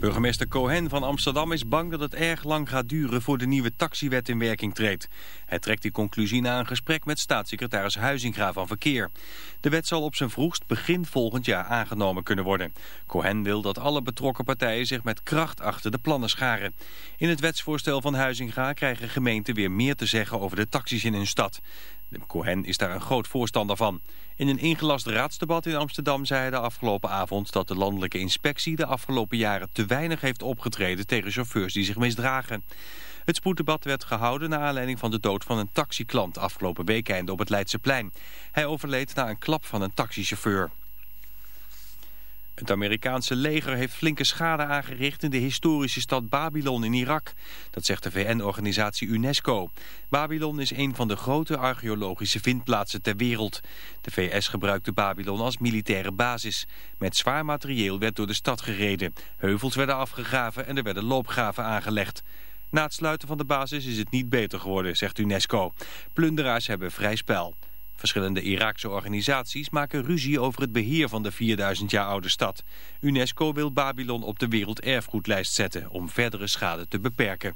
Burgemeester Cohen van Amsterdam is bang dat het erg lang gaat duren voor de nieuwe taxiwet in werking treedt. Hij trekt die conclusie na een gesprek met staatssecretaris Huizinga van Verkeer. De wet zal op zijn vroegst begin volgend jaar aangenomen kunnen worden. Cohen wil dat alle betrokken partijen zich met kracht achter de plannen scharen. In het wetsvoorstel van Huizinga krijgen gemeenten weer meer te zeggen over de taxis in hun stad. De Cohen is daar een groot voorstander van. In een ingelast raadsdebat in Amsterdam zei hij de afgelopen avond dat de landelijke inspectie de afgelopen jaren te weinig heeft opgetreden tegen chauffeurs die zich misdragen. Het spoeddebat werd gehouden naar aanleiding van de dood van een taxiklant afgelopen weekend op het Leidseplein. Hij overleed na een klap van een taxichauffeur. Het Amerikaanse leger heeft flinke schade aangericht in de historische stad Babylon in Irak. Dat zegt de VN-organisatie UNESCO. Babylon is een van de grote archeologische vindplaatsen ter wereld. De VS gebruikte Babylon als militaire basis. Met zwaar materieel werd door de stad gereden. Heuvels werden afgegraven en er werden loopgraven aangelegd. Na het sluiten van de basis is het niet beter geworden, zegt UNESCO. Plunderaars hebben vrij spel. Verschillende Iraakse organisaties maken ruzie over het beheer van de 4000 jaar oude stad. UNESCO wil Babylon op de werelderfgoedlijst zetten om verdere schade te beperken.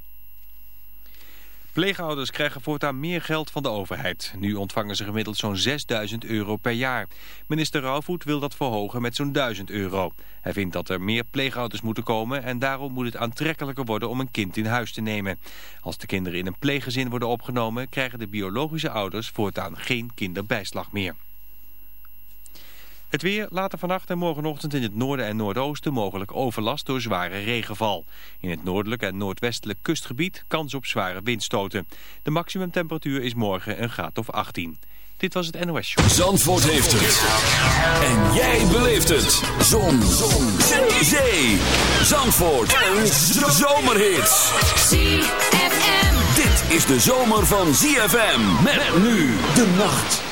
Pleegouders krijgen voortaan meer geld van de overheid. Nu ontvangen ze gemiddeld zo'n 6000 euro per jaar. Minister Rauwvoet wil dat verhogen met zo'n 1000 euro. Hij vindt dat er meer pleegouders moeten komen... en daarom moet het aantrekkelijker worden om een kind in huis te nemen. Als de kinderen in een pleeggezin worden opgenomen... krijgen de biologische ouders voortaan geen kinderbijslag meer. Het weer, later vannacht en morgenochtend in het noorden en noordoosten mogelijk overlast door zware regenval. In het noordelijk en noordwestelijk kustgebied kans op zware windstoten. De maximumtemperatuur is morgen een graad of 18. Dit was het NOS Show. Zandvoort heeft het. En jij beleeft het. Zon. Zon. Zee. Zandvoort. Een zomerhit. ZFM. Dit is de zomer van ZFM. Met nu de nacht.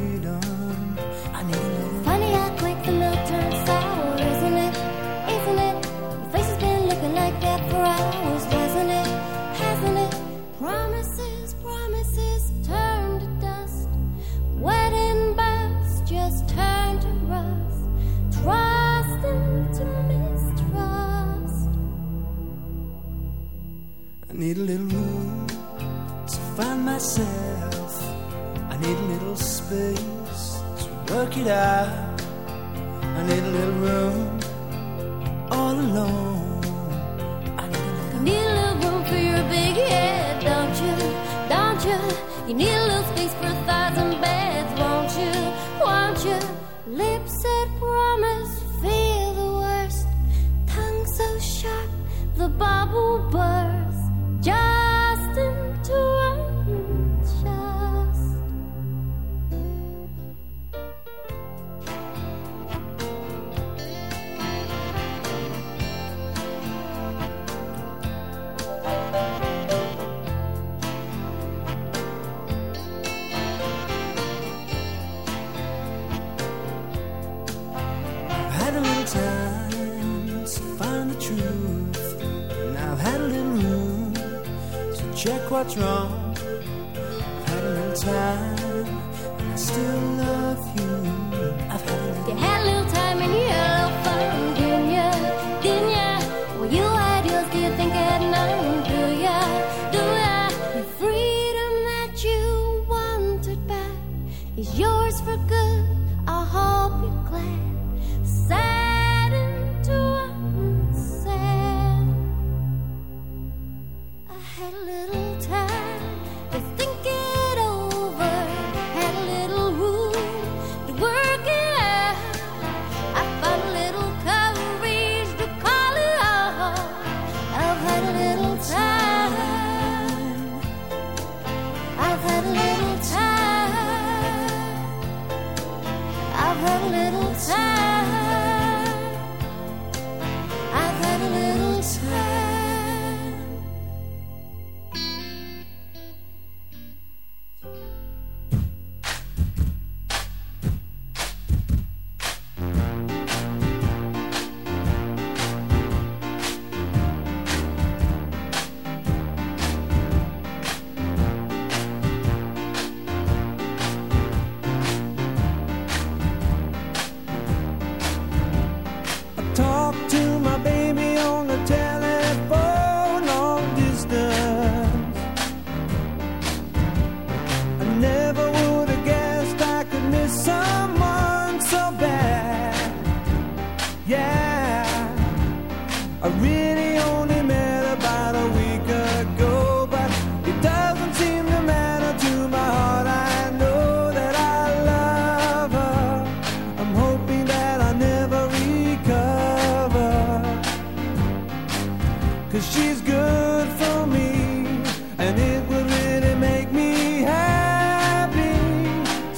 等。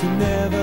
to never